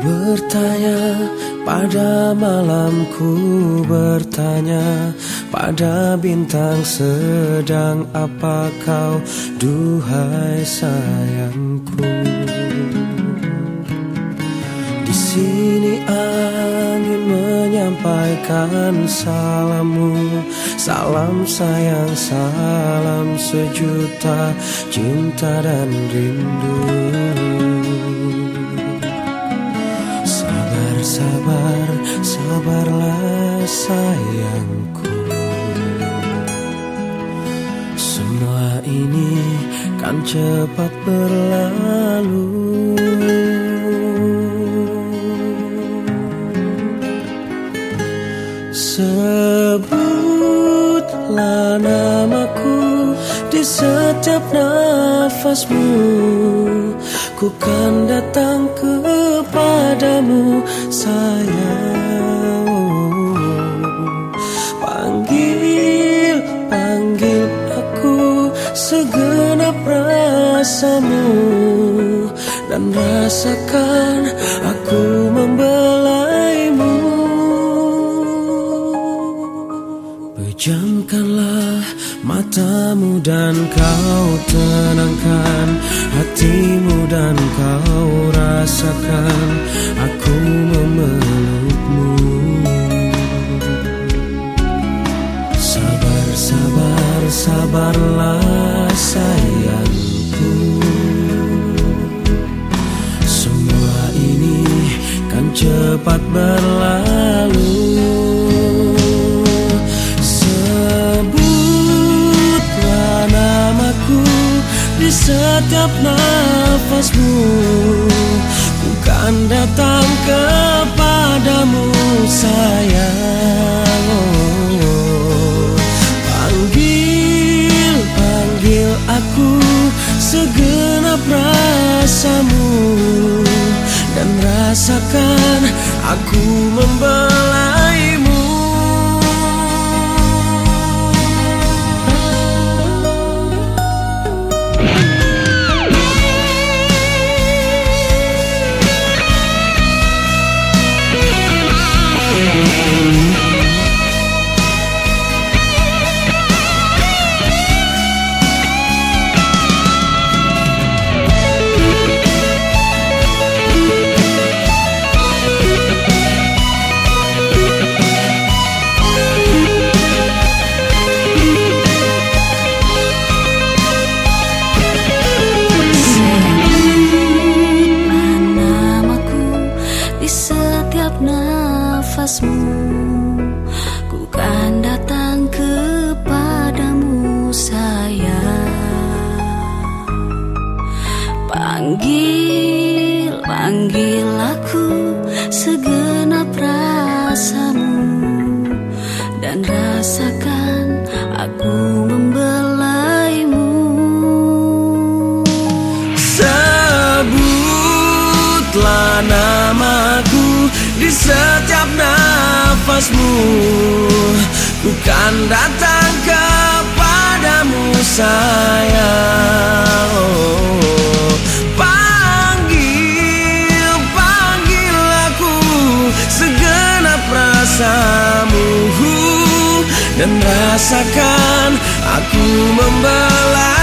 bertanya pada malamku bertanya pada bintang sedang apa kau duhai sayangku? Di sini angin menyampaikan salammu Salam sayang, salam sejuta cinta dan rindu sabarlah sayangku. Semua ini kan cepat berlalu. Sebutlah namaku di setiap nafasmu. Ku kan datang kepadamu sayang rasamu Dan rasakan aku membelaimu. Pejamkanlah matamu dan kau tenangkan hatimu dan kau rasakan aku memelukmu. Sabar, sabar, sabarlah sayangku cepat berlalu. Di setiap nafasmu. Bukan datang kepadamu sayang. Panggil, panggil aku segenap rasamu Dan rasakan aku membelaimu. nafasmu nafasmu Bukan datang kepadamu sayang. Oh, Panggil, panggil aku segenap rasamu Dan rasakan aku membelah